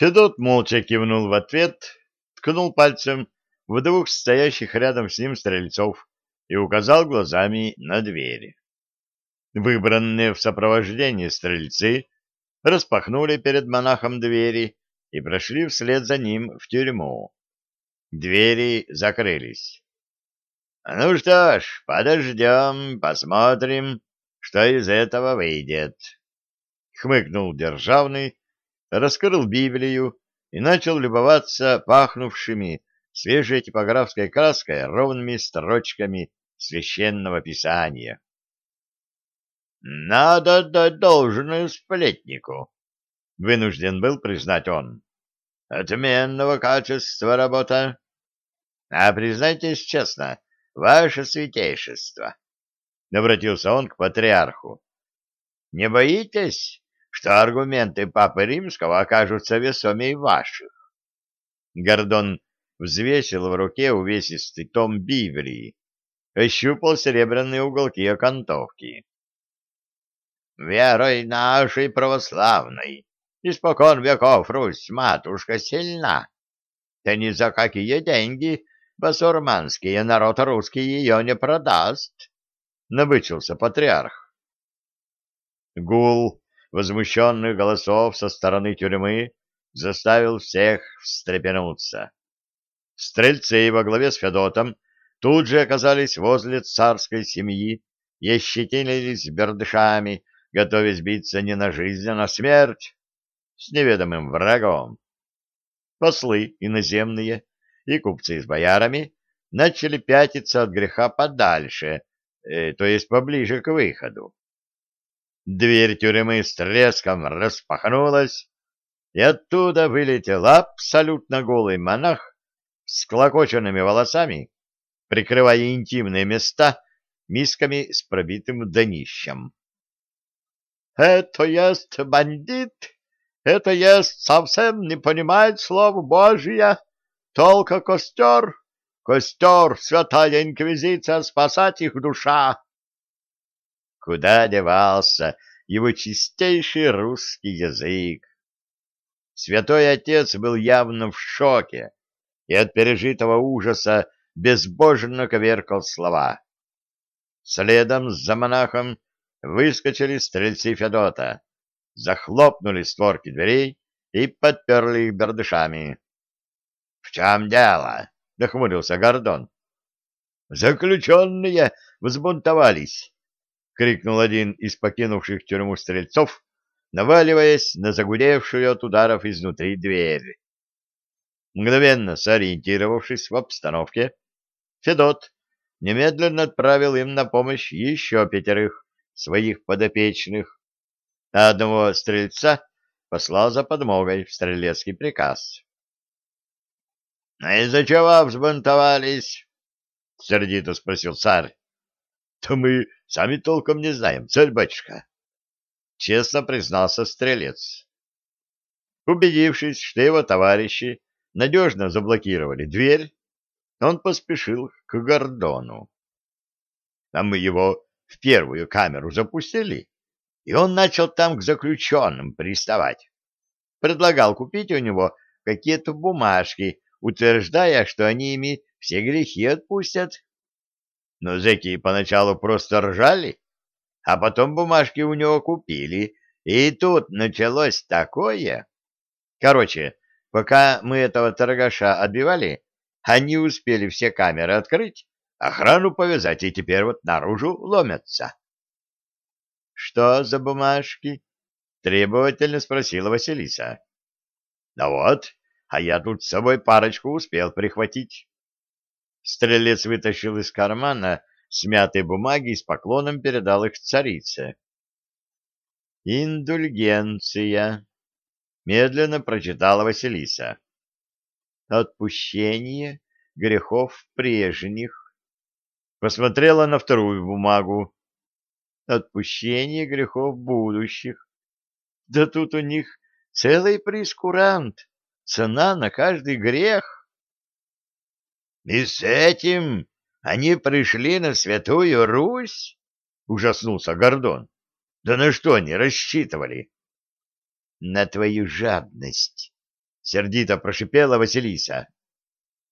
Федот молча кивнул в ответ, ткнул пальцем в двух стоящих рядом с ним стрельцов и указал глазами на двери. Выбранные в сопровождении стрельцы распахнули перед монахом двери и прошли вслед за ним в тюрьму. Двери закрылись. — Ну что ж, подождем, посмотрим, что из этого выйдет. Хмыкнул державный, раскрыл Библию и начал любоваться пахнувшими свежей типографской краской ровными строчками священного писания. «Надо дать должное сплетнику», — вынужден был признать он. «Отменного качества работа. А признайтесь честно, ваше святейшество», — обратился он к патриарху. «Не боитесь, что аргументы Папы Римского окажутся весомей ваших?» Гордон взвесил в руке увесистый том Библии, ощупал серебряные уголки окантовки верой нашей православной. Испокон веков Русь, матушка, сильна. Да ни за какие деньги басурманский народ русский ее не продаст, — набычился патриарх. Гул возмущенных голосов со стороны тюрьмы заставил всех встрепенуться. Стрельцы во главе с Федотом тут же оказались возле царской семьи и ощетинились бердышами, готовясь биться не на жизнь, а на смерть с неведомым врагом. Послы иноземные и купцы с боярами начали пятиться от греха подальше, э, то есть поближе к выходу. Дверь тюрьмы с треском распахнулась, и оттуда вылетел абсолютно голый монах с клокоченными волосами, прикрывая интимные места мисками с пробитым днищем. Это есть бандит, это есть совсем не понимает слов Божия, только костер, костер, святая инквизиция, спасать их душа. Куда девался его чистейший русский язык? Святой Отец был явно в шоке и от пережитого ужаса безбожно коверкал слова. Следом за монахом выскочили стрельцы Федота, захлопнули створки дверей и подперли их бердышами. — В чем дело? — нахмурился Гордон. — Заключенные взбунтовались! — крикнул один из покинувших тюрьму стрельцов, наваливаясь на загудевшую от ударов изнутри дверь. Мгновенно сориентировавшись в обстановке, Федот немедленно отправил им на помощь еще пятерых своих подопечных, а одного стрельца послал за подмогой в стрелецкий приказ. — А из-за чего взбунтовались? — сердито спросил царь. — То мы сами толком не знаем, царь батюшка. Честно признался стрелец. Убедившись, что его товарищи надежно заблокировали дверь, он поспешил к Гордону. А мы его в первую камеру запустили, и он начал там к заключенным приставать. Предлагал купить у него какие-то бумажки, утверждая, что они ими все грехи отпустят. Но зэки поначалу просто ржали, а потом бумажки у него купили, и тут началось такое. Короче, пока мы этого торгаша отбивали, они успели все камеры открыть, охрану повязать, и теперь вот наружу ломятся. — Что за бумажки? — требовательно спросила Василиса. — Да вот, а я тут с собой парочку успел прихватить. Стрелец вытащил из кармана смятые бумаги и с поклоном передал их царице. «Индульгенция», — медленно прочитала Василиса. «Отпущение грехов прежних, посмотрела на вторую бумагу. Отпущение грехов будущих. Да тут у них целый прескурант, цена на каждый грех. И с этим они пришли на Святую Русь? Ужаснулся Гордон. Да на что они рассчитывали? На твою жадность, сердито прошипела Василиса.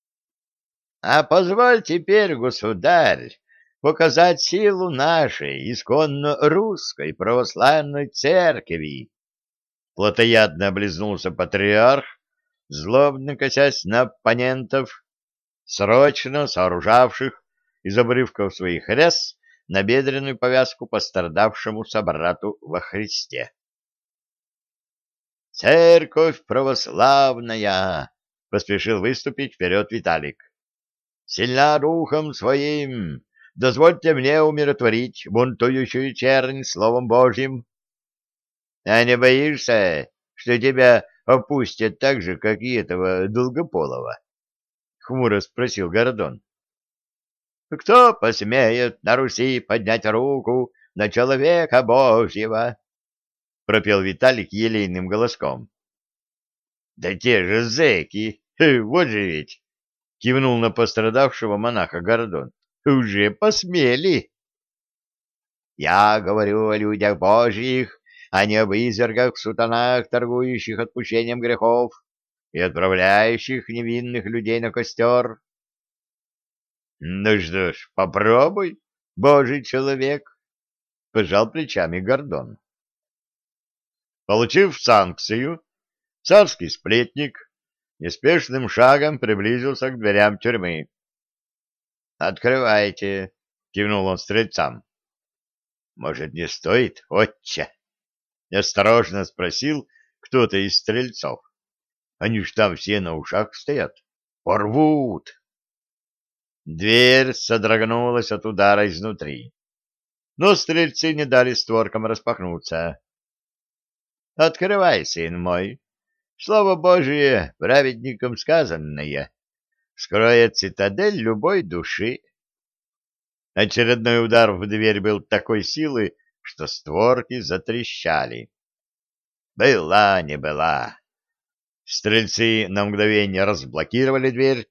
— А позволь теперь, государь, показать силу нашей исконно русской православной церкви. Платоядно облизнулся патриарх, злобно косясь на оппонентов, срочно сооружавших из обрывков своих ряс набедренную повязку пострадавшему собрату во Христе. «Церковь православная!» — поспешил выступить вперед Виталик. «Сильна духом своим! Дозвольте мне умиротворить бунтующую чернь словом Божьим!» «А не боишься, что тебя опустят так же, как и этого Долгополова?» — хмуро спросил Гордон. «Кто посмеет на Руси поднять руку на человека Божьего?» пропел Виталик елейным голоском. Да те же зэки, вот же ведь, кивнул на пострадавшего монаха Гордон. Уже посмели. Я говорю о людях божьих, а не об извергах в сутанах, торгующих отпущением грехов и отправляющих невинных людей на костер. Ну что ж, попробуй, божий человек, пожал плечами Гордон. Получив санкцию, царский сплетник неспешным шагом приблизился к дверям тюрьмы. «Открывайте!» — кивнул он стрельцам. «Может, не стоит, отче?» — осторожно спросил кто-то из стрельцов. «Они ж там все на ушах стоят. Порвут!» Дверь содрогнулась от удара изнутри. Но стрельцы не дали створкам распахнуться. Открывай, сын мой. Слово Божие, праведникам сказанное, скроет цитадель любой души. Очередной удар в дверь был такой силы, что створки затрещали. Была не была. Стрельцы на мгновение разблокировали дверь,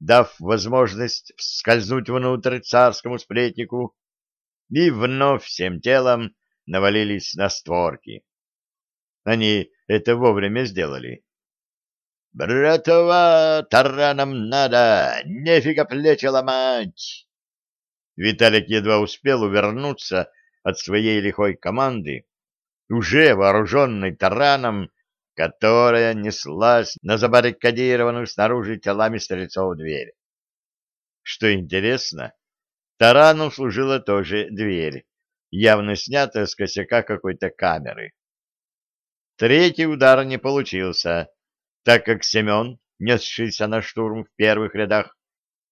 дав возможность скользнуть внутрь царскому сплетнику, и вновь всем телом навалились на створки. Они это вовремя сделали. «Братова, тараном надо! Нефига плечи ломать!» Виталик едва успел увернуться от своей лихой команды, уже вооруженной тараном, которая неслась на забаррикадированную снаружи телами стрельцов дверь. Что интересно, тараном служила тоже дверь, явно снятая с косяка какой-то камеры. Третий удар не получился, так как Семен, несшийся на штурм в первых рядах,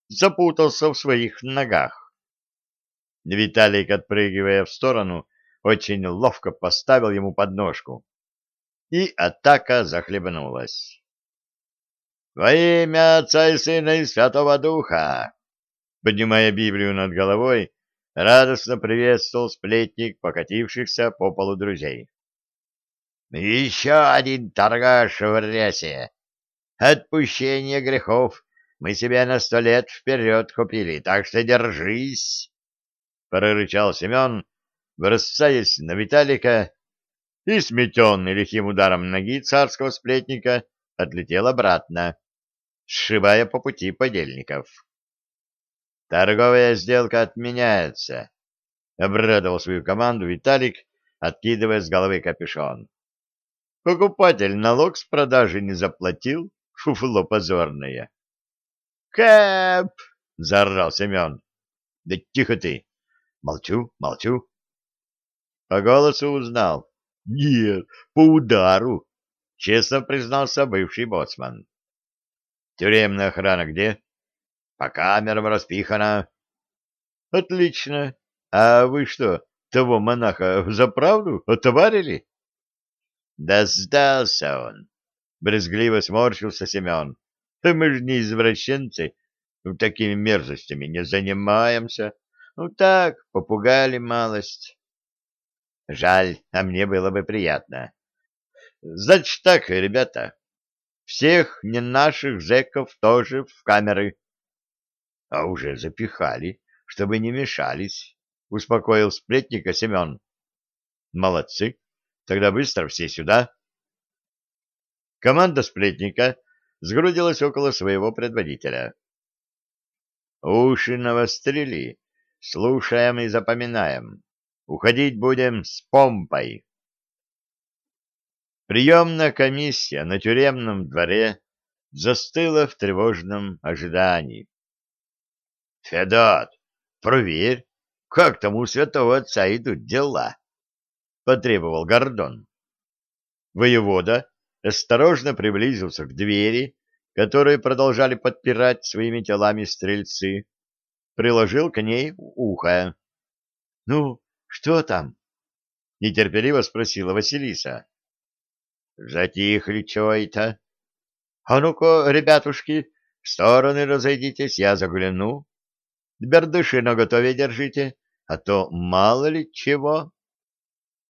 запутался в своих ногах. Виталик, отпрыгивая в сторону, очень ловко поставил ему подножку, и атака захлебнулась. «Во имя Отца и Сына и Святого Духа!» Поднимая Библию над головой, радостно приветствовал сплетник покатившихся по полу друзей. Еще один торгаш в рясе. Отпущение грехов мы себе на сто лет вперед купили, так что держись, — прорычал Семен, бросаясь на Виталика, и, сметенный лихим ударом ноги царского сплетника, отлетел обратно, сшибая по пути подельников. «Торговая сделка отменяется», — обрадовал свою команду Виталик, откидывая с головы капюшон. Покупатель налог с продажи не заплатил, фуфло позорное. «Кэп!» — заорал Семен. «Да тихо ты!» «Молчу, молчу!» По голосу узнал. «Нет, по удару!» — честно признался бывший боцман. «Тюремная охрана где?» «По камерам распихана». «Отлично. А вы что, того монаха за правду отоварили?» Да сдался он. Брезгливо сморщился Семен. Мы же не извращенцы, такими мерзостями не занимаемся. Ну так, попугали малость. Жаль, а мне было бы приятно. Значит так, ребята, всех не наших зэков тоже в камеры. А уже запихали, чтобы не мешались, успокоил сплетника Семен. Молодцы. Тогда быстро все сюда. Команда сплетника сгрудилась около своего предводителя. Уши навострили, слушаем и запоминаем. Уходить будем с помпой. Приемная комиссия на тюремном дворе застыла в тревожном ожидании. — Федот, проверь, как там у святого отца идут дела, — потребовал Гордон. Воевода осторожно приблизился к двери, которые продолжали подпирать своими телами стрельцы, приложил к ней ухо. — Ну, что там? — нетерпеливо спросила Василиса. — Затихли чего-то. — А ну-ка, ребятушки, в стороны разойдитесь, я загляну. Бердыши наготове держите, а то мало ли чего.